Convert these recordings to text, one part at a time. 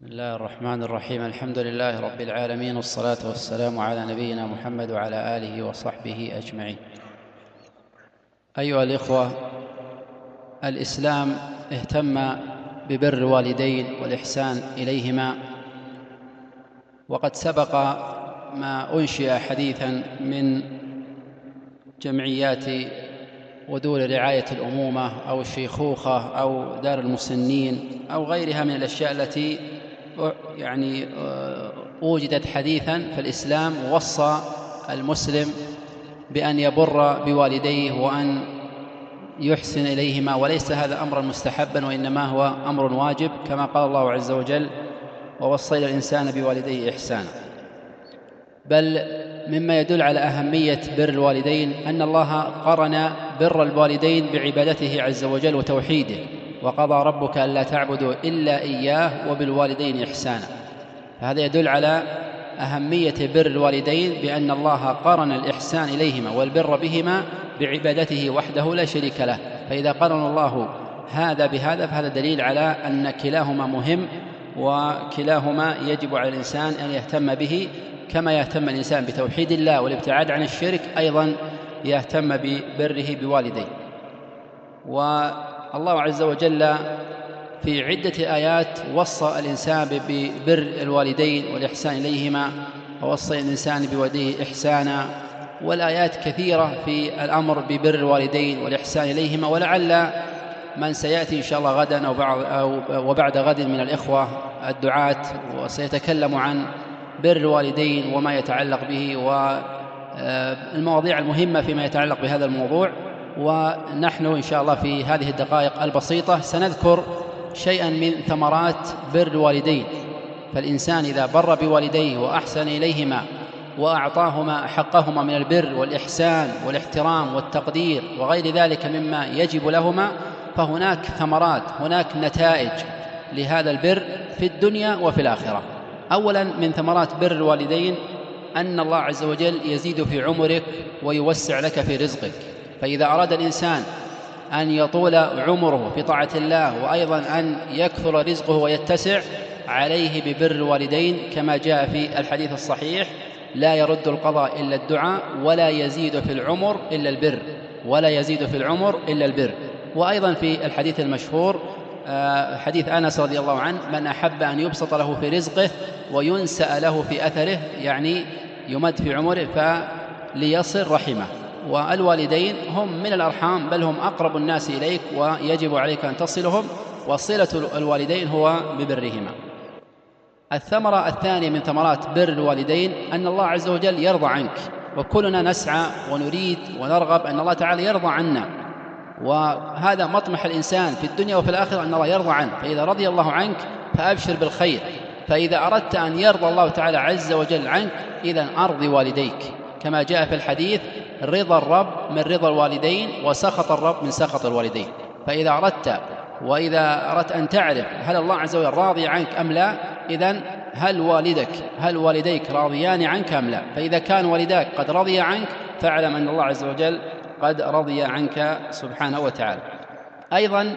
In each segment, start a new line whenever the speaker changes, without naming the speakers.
بسم الله الرحمن الرحيم. الحمد لله رب العالمين والصلاة والسلام على نبينا محمد وعلى آله وصحبه أجمعين. أيها الإخوة الإسلام اهتم ببر الوالدين والإحسان إليهما وقد سبق ما أنشئ حديثا من جمعيات ودور رعاية الأمومة أو الشيخوخة أو دار المسنين أو غيرها من الأشياء التي يعني آه، وجدت حديثا فالإسلام وصى المسلم بأن يبر بوالديه وأن يحسن إليهما وليس هذا أمرا مستحبا وإنما هو أمر واجب كما قال الله عز وجل ووصينا الإنسان بوالديه إحسانا. بل مما يدل على أهمية بر الوالدين أن الله قرن بر الوالدين بعبادته عز وجل وتوحيده. وقضى ربك ألا تعبدوا إلا إياه وبالوالدين إحسانا. فهذا يدل على أهمية بر الوالدين بأن الله قرن الإحسان إليهما والبر بهما بعبادته وحده لا شريك له. فإذا قرن الله هذا بهذا فهذا دليل على أن كلاهما مهم وكلاهما يجب على الإنسان أن يهتم به كما يهتم الإنسان بتوحيد الله والابتعاد عن الشرك أيضا يهتم ببره بوالديه. والله عز وجل في عدة آيات وصى الإنسان ببر الوالدين والإحسان إليهما ووصى الإنسان بوالديه إحسانا والآيات كثيرة في الأمر ببر الوالدين والإحسان إليهما ولعل من سيأتي إن شاء الله غدا أو بعد أو وبعد غد من الإخوة الدعاة وسيتكلم عن بر الوالدين وما يتعلق به والمواضيع المهمة فيما يتعلق بهذا الموضوع. ونحن إن شاء الله في هذه الدقائق البسيطة سنذكر شيئا من ثمرات بر الوالدين. فالإنسان إذا بر بوالديه وأحسن إليهما وأعطاهما حقهما من البر والإحسان والاحترام والتقدير وغير ذلك مما يجب لهما فهناك ثمرات هناك نتائج لهذا البر في الدنيا وفي الآخرة. أولا من ثمرات بر الوالدين أن الله عز وجل يزيد في عمرك ويوسع لك في رزقك. فإذا أراد الإنسان أن يطول عمره في طاعة الله وأيضا أن يكثر رزقه ويتسع عليه ببر الوالدين كما جاء في الحديث الصحيح لا يرد القضاء إلا الدعاء ولا يزيد في العمر إلا البر ولا يزيد في العمر إلا البر. وأيضا في الحديث المشهور آه، حديث أنس رضي الله عنه من أحب أن يبسط له في رزقه وينسأ له في أثره يعني يمد في عمره فليصل رحمه. والوالدين هم من الأرحام بل هم أقرب الناس إليك ويجب عليك أن تصلهم وصلة الوالدين هو ببرهما. الثمرة الثانية من ثمرات بر الوالدين أن الله عز وجل يرضى عنك وكلنا نسعى ونريد ونرغب أن الله تعالى يرضى عنا. وهذا مطمح الإنسان في الدنيا وفي الآخرة أن الله يرضى عنه فإذا رضي الله عنك فأبشر بالخير فإذا أردت أن يرضى الله تعالى عز وجل عنك إذا أرضي والديك. كما جاء في الحديث رضا الرب من رضا الوالدين وسخط الرب من سخط الوالدين. فإذا أردت وإذا أردت أن تعرف هل الله عز وجل راضي عنك أم لا إذا هل والدك هل والديك راضيان عنك أم لا؟ فإذا كان والداك قد رضي عنك فاعلم أن الله عز وجل قد رضي عنك سبحانه وتعالى. أيضا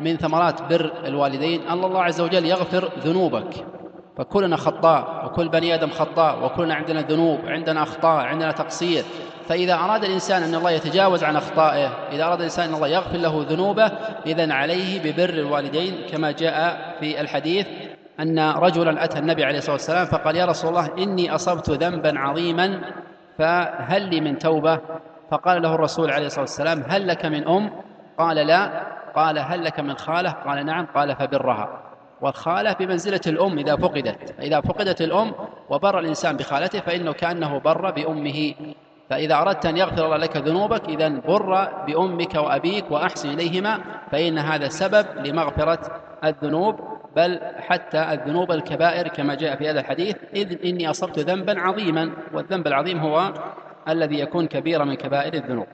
من ثمرات بر الوالدين أن الله عز وجل يغفر ذنوبك. فكلنا خطاء وكل بني آدم خطاء وكلنا عندنا ذنوب عندنا أخطاء عندنا تقصير. فإذا أراد الإنسان أن الله يتجاوز عن أخطائه إذا أراد الإنسان أن الله يغفر له ذنوبه اذا عليه ببر الوالدين كما جاء في الحديث أن رجلا أتى النبي عليه الصلاة والسلام فقال يا رسول الله إني أصبت ذنبا عظيما فهل لي من توبة؟ فقال له الرسول عليه الصلاة والسلام هل لك من أم؟ قال لا. قال هل لك من خالة؟ قال نعم. قال فبرها. والخالة بمنزلة الأم إذا فقدت. فإذا فقدت الأم وبر الإنسان بخالته فإنه كأنه بر بأمه. فإذا أردت أن يغفر الله لك ذنوبك إذا بر بأمك وأبيك وأحسن إليهما فإن هذا سبب لمغفرة الذنوب. بل حتى الذنوب الكبائر كما جاء في هذا الحديث إذ إني أصبت ذنبا عظيما والذنب العظيم هو الذي يكون كبيرا من كبائر الذنوب.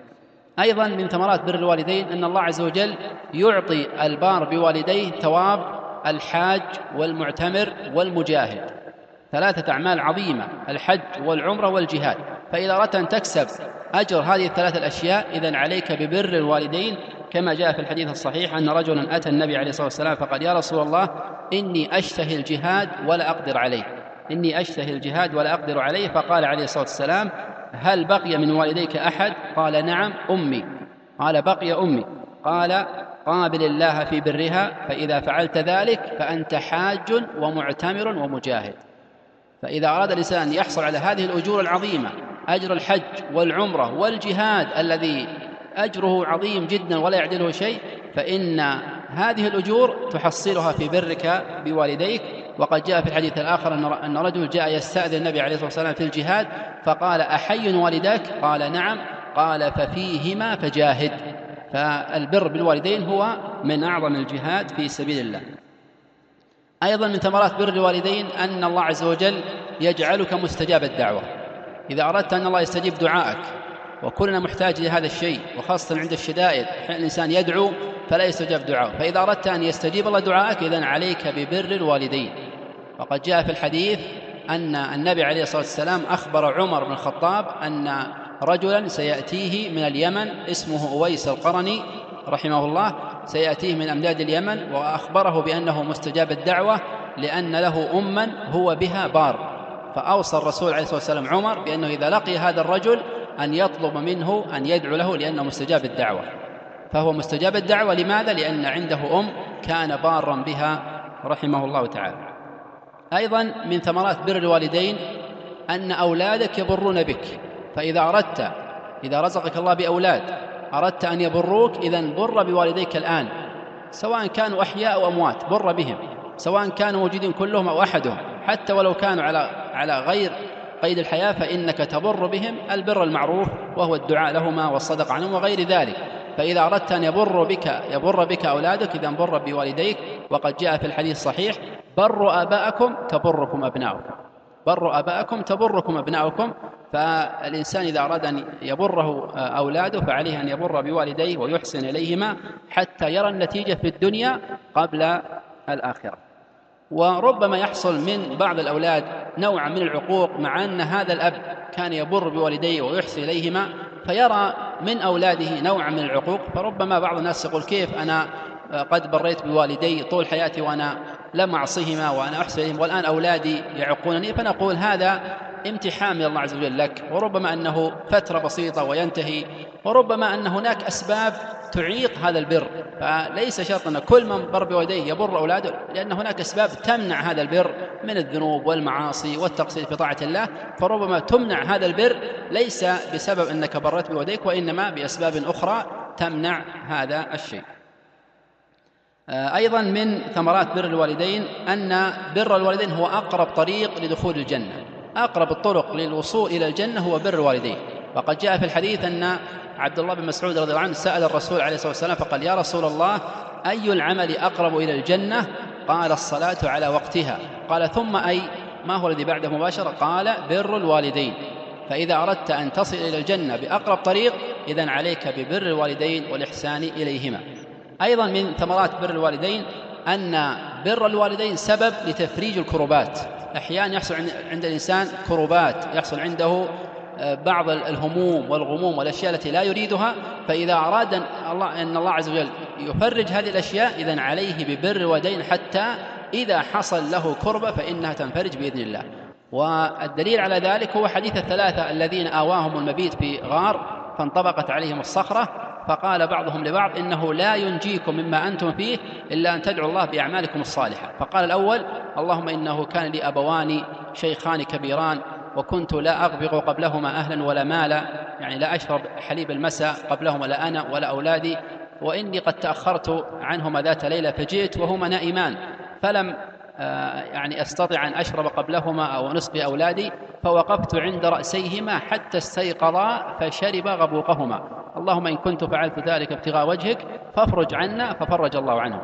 أيضا من ثمرات بر الوالدين أن الله عز وجل يعطي البار بوالديه ثواب الحاج والمعتمر والمجاهد. ثلاثة أعمال عظيمة الحج والعمرة والجهاد. فإذا أردت أن تكسب أجر هذه الثلاثة الأشياء إذا عليك ببر الوالدين. كما جاء في الحديث الصحيح أن رجلا أتى النبي عليه الصلاة والسلام فقال يا رسول الله إني أشتهي الجهاد ولا أقدر عليه. إني أشتهي الجهاد ولا أقدر عليه. فقال عليه الصلاة والسلام هل بقي من والديك أحد؟ قال نعم أمي. قال بقي أمي. قال قابل الله في برها فإذا فعلت ذلك فأنت حاج ومعتمر ومجاهد. فإذا أراد الإنسان أن يحصل على هذه الأجور العظيمة أجر الحج والعمرة والجهاد الذي أجره عظيم جدا ولا يعدله شيء فإن هذه الأجور تحصلها في برك بوالديك. وقد جاء في الحديث الآخر أن رجل جاء يستأذن النبي عليه الصلاة والسلام في الجهاد فقال أحي والداك؟ قال نعم. قال ففيهما فجاهد. فالبر بالوالدين هو من أعظم الجهاد في سبيل الله. أيضا من ثمرات بر الوالدين أن الله عز وجل يجعلك مستجاب الدعوة. إذا أردت أن الله يستجيب دعائك وكلنا محتاج لهذا الشيء وخاصة عند الشدائد أحيانا الإنسان يدعو فلا يستجاب دعاءه فإذا أردت أن يستجيب الله دعائك إذن عليك ببر الوالدين. وقد جاء في الحديث أن النبي عليه الصلاة والسلام أخبر عمر بن الخطاب أن رجلا سيأتيه من اليمن اسمه أويس القرني رحمه الله سيأتيه من أمداد اليمن وأخبره بأنه مستجاب الدعوة لأن له أما هو بها بار. فأوصى الرسول عليه الصلاة والسلام عمر بأنه إذا لقي هذا الرجل أن يطلب منه أن يدعو له لأنه مستجاب الدعوة. فهو مستجاب الدعوة لماذا؟ لأن عنده أم كان بارا بها رحمه الله تعالى. أيضا من ثمرات بر الوالدين أن أولادك يبرون بك. فإذا أردت إذا رزقك الله بأولاد أردت أن يبروك إذا بر بوالديك الآن سواء كانوا أحياء أو أموات بر بهم سواء كانوا موجودين كلهم أو أحدهم حتى ولو كانوا على على غير قيد الحياة فإنك تبر بهم البر المعروف وهو الدعاء لهما والصدق عنهم وغير ذلك. فإذا أردت أن يبر بك يبر بك أولادك إذا بر بوالديك. وقد جاء في الحديث الصحيح بروا آباءكم تبركم أبناؤكم. بروا آباءكم تبركم أبناؤكم. فالإنسان إذا أراد أن يبره أولاده فعليه أن يبر بوالديه ويحسن إليهما حتى يرى النتيجة في الدنيا قبل الآخرة. وربما يحصل من بعض الأولاد نوعا من العقوق مع أن هذا الأب كان يبر بوالديه ويحسن إليهما فيرى من أولاده نوعا من العقوق. فربما بعض الناس يقول كيف أنا قد بريت بوالدي طول حياتي وأنا لم أعصهما وأنا أحسن إليهم والآن أولادي يعقونني فنقول هذا امتحان من الله عز وجل لك وربما أنه فترة بسيطة وينتهي وربما أن هناك أسباب تعيق هذا البر فليس شرط أن كل من بر بوالديه يبر أولاده لأن هناك أسباب تمنع هذا البر من الذنوب والمعاصي والتقصير في طاعة الله فربما تمنع هذا البر ليس بسبب أنك برت بوالديك وإنما بأسباب أخرى تمنع هذا الشيء. أيضا من ثمرات بر الوالدين أن بر الوالدين هو أقرب طريق لدخول الجنة. أقرب الطرق للوصول إلى الجنة هو بر الوالدين. وقد جاء في الحديث أن عبد الله بن مسعود رضي الله عنه سأل الرسول عليه الصلاة والسلام فقال يا رسول الله أي العمل أقرب إلى الجنة؟ قال الصلاة على وقتها. قال ثم أي ما هو الذي بعده مباشرة؟ قال بر الوالدين. فإذا أردت أن تصل إلى الجنة بأقرب طريق إذا عليك ببر الوالدين والإحسان إليهما. أيضا من ثمرات بر الوالدين أن بر الوالدين سبب لتفريج الكربات أحيانا يحصل عند الإنسان كربات يحصل عنده آه، بعض الهموم والغموم والأشياء التي لا يريدها فإذا أراد أن الله, أن الله عز وجل يفرج هذه الأشياء إذا عليه ببر الوالدين حتى إذا حصل له كربة فإنها تنفرج بإذن الله. والدليل على ذلك هو حديث الثلاثة الذين آواهم المبيت في غار فانطبقت عليهم الصخرة فقال بعضهم لبعض إنه لا ينجيكم مما أنتم فيه إلا أن تدعوا الله بأعمالكم الصالحة. فقال الأول اللهم إنه كان لي أبوان شيخان كبيران وكنت لا أغبق قبلهما أهلا ولا مالا يعني لا أشرب حليب المساء قبلهما لا أنا ولا أولادي وإني قد تأخرت عنهما ذات ليلة فجئت وهما نائمان فلم آه، يعني أستطع أن أشرب قبلهما أو نسقي أولادي فوقفت عند رأسيهما حتى استيقظا فشرب غبوقهما. اللهم إن كنت فعلت ذلك ابتغاء وجهك فافرج عنا ففرج الله عنهم.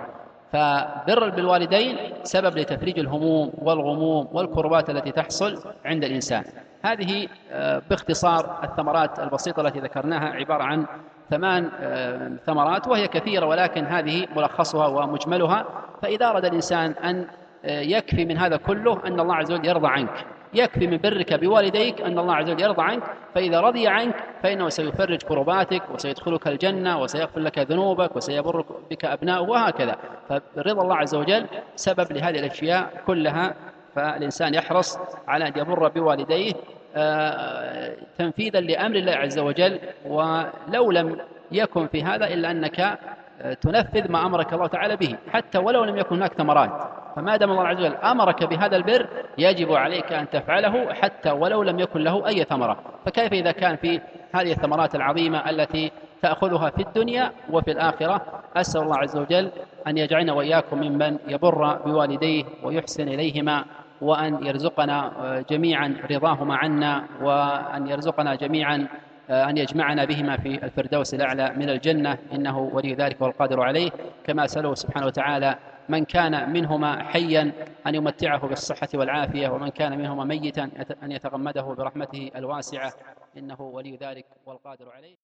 فبر بالوالدين سبب لتفريج الهموم والغموم والكربات التي تحصل عند الإنسان. هذه آه، باختصار الثمرات البسيطة التي ذكرناها عبارة عن ثمان آه، ثمرات وهي كثيرة ولكن هذه ملخصها ومجملها. فإذا أراد الإنسان أن آه، يكفي من هذا كله أن الله عز وجل يرضى عنك. يكفي من برك بوالديك أن الله عز وجل يرضى عنك فإذا رضي عنك فإنه سيفرج كرباتك وسيدخلك الجنة وسيغفر لك ذنوبك وسيبر بك أبناؤك وهكذا. فرضا الله عز وجل سبب لهذه الأشياء كلها فالإنسان يحرص على أن يبر بوالديه آه، تنفيذا لأمر الله عز وجل ولو لم يكن في هذا إلا أنك آه، تنفذ ما أمرك الله تعالى به حتى ولو لم يكن هناك ثمرات. فما دام الله عز وجل أمرك بهذا البر يجب عليك أن تفعله حتى ولو لم يكن له أي ثمرة. فكيف إذا كان في هذه الثمرات العظيمة التي تأخذها في الدنيا وفي الآخرة؟ أسأل الله عز وجل أن يجعلنا وإياكم ممن يبر بوالديه ويحسن إليهما وأن يرزقنا جميعا رضاهما عنا وأن يرزقنا جميعا أن يجمعنا بهما في الفردوس الأعلى من الجنة. إنه ولي ذلك والقادر عليه. كما أسأله سبحانه وتعالى من كان منهما حيا أن يمتعه بالصحة والعافية ومن كان منهما ميتا أن يتغمده برحمته الواسعة. إنه ولي ذلك والقادر عليه.